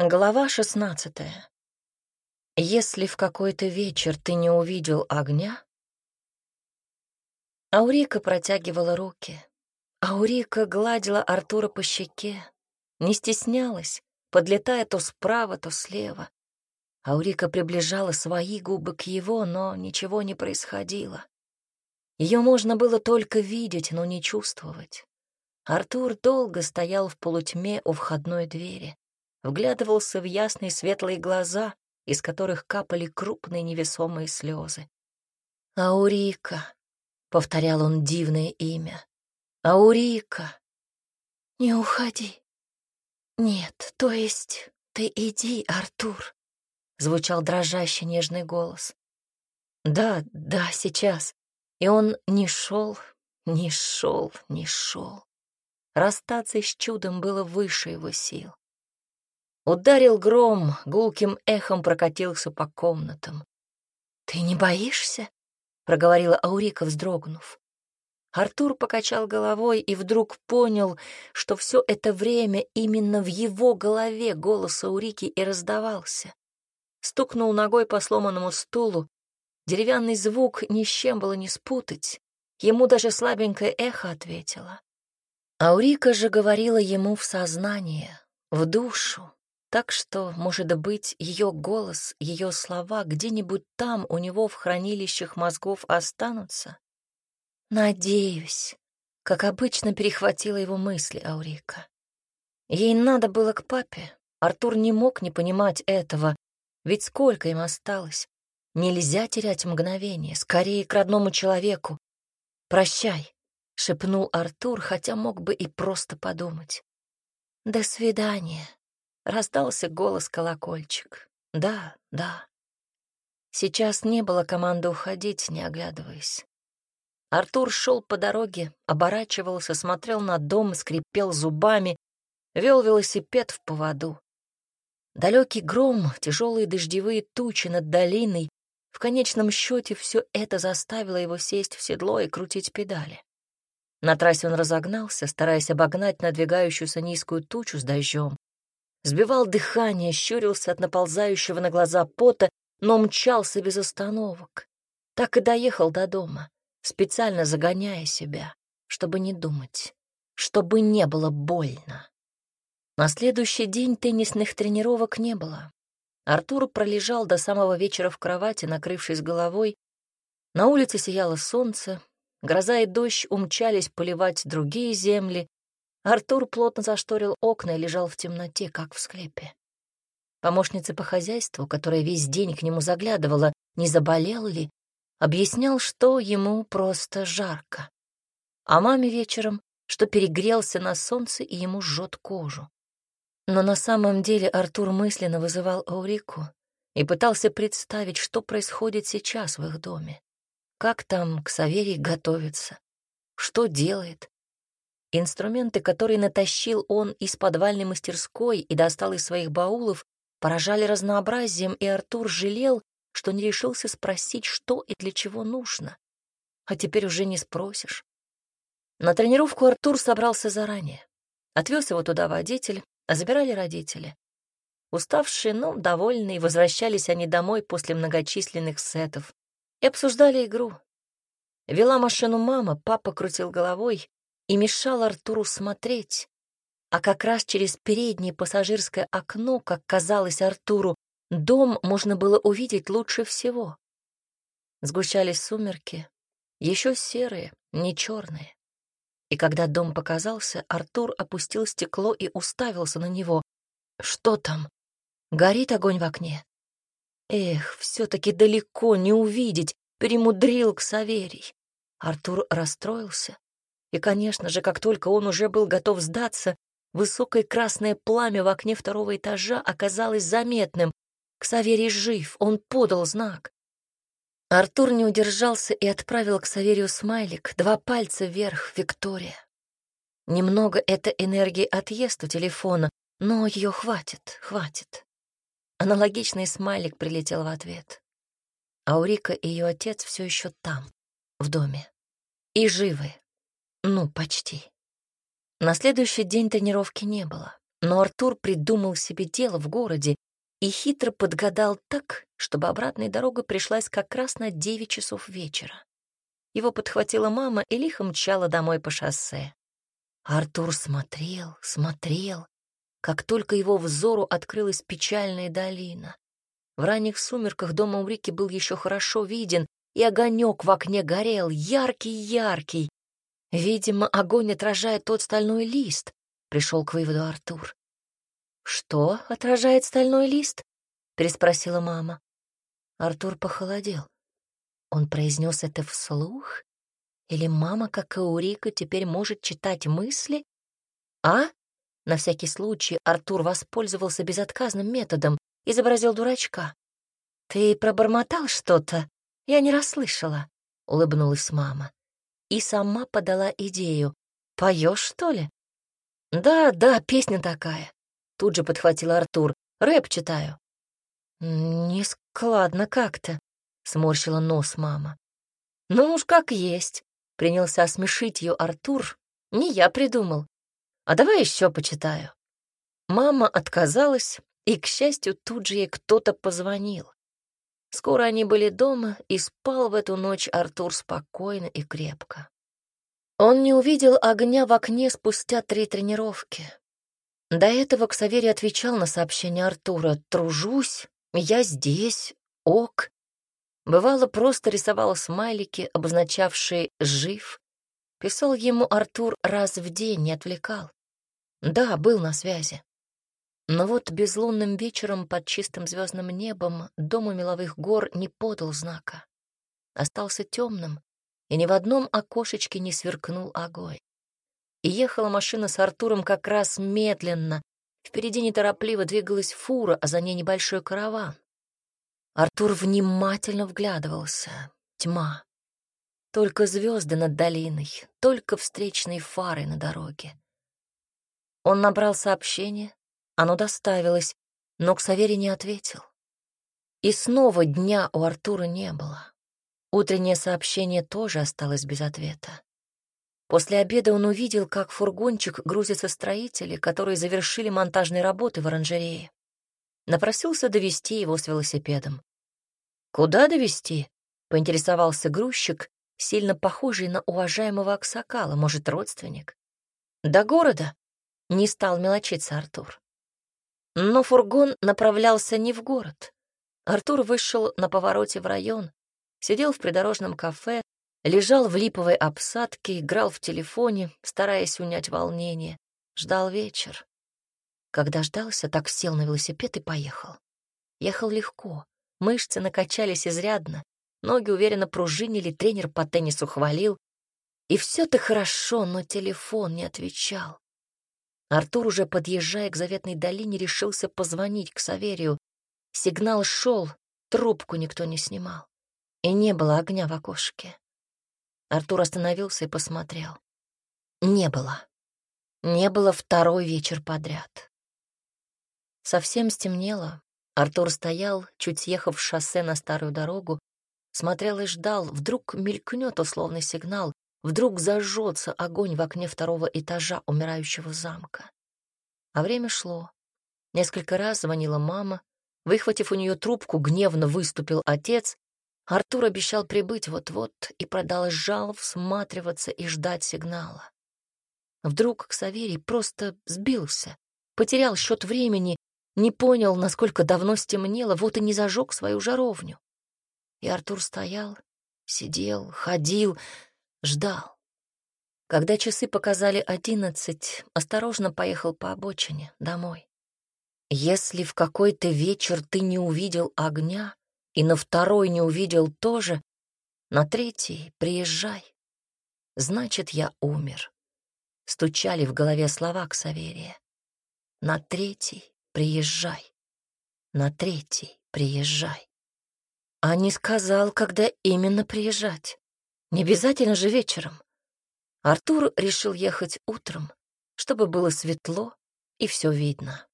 Глава шестнадцатая. Если в какой-то вечер ты не увидел огня... Аурика протягивала руки. Аурика гладила Артура по щеке, не стеснялась, подлетая то справа, то слева. Аурика приближала свои губы к его, но ничего не происходило. Ее можно было только видеть, но не чувствовать. Артур долго стоял в полутьме у входной двери вглядывался в ясные светлые глаза, из которых капали крупные невесомые слезы. «Аурика», — повторял он дивное имя, — «Аурика». «Не уходи». «Нет, то есть ты иди, Артур», — звучал дрожащий нежный голос. «Да, да, сейчас». И он не шел, не шел, не шел. Расстаться с чудом было выше его сил. Ударил гром, гулким эхом прокатился по комнатам. «Ты не боишься?» — проговорила Аурика, вздрогнув. Артур покачал головой и вдруг понял, что все это время именно в его голове голос Аурики и раздавался. Стукнул ногой по сломанному стулу. Деревянный звук ни с чем было не спутать. Ему даже слабенькое эхо ответило. Аурика же говорила ему в сознание, в душу, так что, может быть, ее голос, ее слова где-нибудь там у него в хранилищах мозгов останутся? Надеюсь, как обычно перехватила его мысли Аурика. Ей надо было к папе. Артур не мог не понимать этого, ведь сколько им осталось. Нельзя терять мгновение, скорее к родному человеку. «Прощай», — шепнул Артур, хотя мог бы и просто подумать. «До свидания», Раздался голос колокольчик. Да, да. Сейчас не было команды уходить, не оглядываясь. Артур шел по дороге, оборачивался, смотрел на дом, скрипел зубами, вел велосипед в поводу. Далекий гром, тяжелые дождевые тучи над долиной, в конечном счете все это заставило его сесть в седло и крутить педали. На трассе он разогнался, стараясь обогнать надвигающуюся низкую тучу с дождем сбивал дыхание, щурился от наползающего на глаза пота, но мчался без остановок. Так и доехал до дома, специально загоняя себя, чтобы не думать, чтобы не было больно. На следующий день теннисных тренировок не было. Артур пролежал до самого вечера в кровати, накрывшись головой. На улице сияло солнце, гроза и дождь умчались поливать другие земли, Артур плотно зашторил окна и лежал в темноте, как в склепе. Помощница по хозяйству, которая весь день к нему заглядывала, не заболел ли, объяснял, что ему просто жарко. А маме вечером, что перегрелся на солнце и ему жжет кожу. Но на самом деле Артур мысленно вызывал Аурику и пытался представить, что происходит сейчас в их доме. Как там к Саверии готовится, что делает, Инструменты, которые натащил он из подвальной мастерской и достал из своих баулов, поражали разнообразием, и Артур жалел, что не решился спросить, что и для чего нужно. А теперь уже не спросишь. На тренировку Артур собрался заранее. Отвез его туда водитель, а забирали родители. Уставшие, но довольные, возвращались они домой после многочисленных сетов и обсуждали игру. Вела машину мама, папа крутил головой, и мешал Артуру смотреть. А как раз через переднее пассажирское окно, как казалось Артуру, дом можно было увидеть лучше всего. Сгущались сумерки, еще серые, не черные. И когда дом показался, Артур опустил стекло и уставился на него. Что там? Горит огонь в окне? Эх, все-таки далеко не увидеть, перемудрил к Саверий. Артур расстроился, и, конечно же, как только он уже был готов сдаться, высокое красное пламя в окне второго этажа оказалось заметным. Ксаверий жив, он подал знак. Артур не удержался и отправил к Саверию смайлик, два пальца вверх, Виктория. Немного эта энергии отъест у телефона, но ее хватит, хватит. Аналогичный смайлик прилетел в ответ. Аурика и ее отец все еще там, в доме. И живы. Ну, почти. На следующий день тренировки не было. Но Артур придумал себе дело в городе и хитро подгадал так, чтобы обратная дорога пришлась как раз на девять часов вечера. Его подхватила мама и лихо мчала домой по шоссе. Артур смотрел, смотрел, как только его взору открылась печальная долина. В ранних сумерках дом Умрики был еще хорошо виден, и огонек в окне горел, яркий-яркий. Видимо, огонь отражает тот стальной лист, пришел к выводу Артур. «Что отражает стальной лист?» — переспросила мама. Артур похолодел. Он произнес это вслух? Или мама, как и Урика, теперь может читать мысли? А? На всякий случай Артур воспользовался безотказным методом, изобразил дурачка. «Ты пробормотал что-то? Я не расслышала», — улыбнулась мама. И сама подала идею. «Поешь, что ли?» «Да, да, песня такая», — тут же подхватил Артур. «Рэп читаю». «Нескладно как-то», — сморщила нос мама. «Ну уж как есть», — принялся смешить ее Артур. «Не я придумал. А давай еще почитаю». Мама отказалась, и, к счастью, тут же ей кто-то позвонил. Скоро они были дома, и спал в эту ночь Артур спокойно и крепко. Он не увидел огня в окне спустя три тренировки. До этого Ксаверий отвечал на сообщение Артура «Тружусь, я здесь, ок». Бывало, просто рисовал смайлики, обозначавшие «жив». Писал ему Артур раз в день, не отвлекал. Да, был на связи. Но вот безлунным вечером под чистым звездным небом дом у меловых гор не подал знака. Остался темным, и ни в одном окошечке не сверкнул огонь. И ехала машина с Артуром как раз медленно. Впереди неторопливо двигалась фура, а за ней небольшой караван. Артур внимательно вглядывался. Тьма. Только звезды над долиной, только встречные фары на дороге. Он набрал сообщение, оно доставилось, но Ксавери не ответил. И снова дня у Артура не было. Утреннее сообщение тоже осталось без ответа. После обеда он увидел, как фургончик грузится строители, которые завершили монтажные работы в оранжерее. Напросился довести его с велосипедом. «Куда довести? поинтересовался грузчик, сильно похожий на уважаемого Аксакала, может, родственник. «До города», — не стал мелочиться Артур. Но фургон направлялся не в город. Артур вышел на повороте в район, сидел в придорожном кафе, лежал в липовой обсадке, играл в телефоне, стараясь унять волнение, ждал вечер. Когда ждался, так сел на велосипед и поехал. Ехал легко, мышцы накачались изрядно, ноги уверенно пружинили, тренер по теннису хвалил. И все-то хорошо, но телефон не отвечал. Артур, уже подъезжая к заветной долине, решился позвонить к Саверию. Сигнал шел, трубку никто не снимал. И не было огня в окошке. Артур остановился и посмотрел. Не было. Не было второй вечер подряд. Совсем стемнело. Артур стоял, чуть съехав с шоссе на старую дорогу, смотрел и ждал, вдруг мелькнет условный сигнал, Вдруг зажжется огонь в окне второго этажа умирающего замка. А время шло. Несколько раз звонила мама. Выхватив у нее трубку, гневно выступил отец. Артур обещал прибыть вот-вот и продолжал всматриваться и ждать сигнала. Вдруг Ксаверий просто сбился, потерял счет времени, не понял, насколько давно стемнело, вот и не зажег свою жаровню. И Артур стоял, сидел, ходил, ждал. Когда часы показали одиннадцать, осторожно поехал по обочине домой. Если в какой-то вечер ты не увидел огня, и на второй не увидел тоже, на третий приезжай. Значит, я умер. Стучали в голове слова к Саверия. На третий приезжай. На третий приезжай. А не сказал, когда именно приезжать. Не обязательно же вечером. Артур решил ехать утром, чтобы было светло и все видно.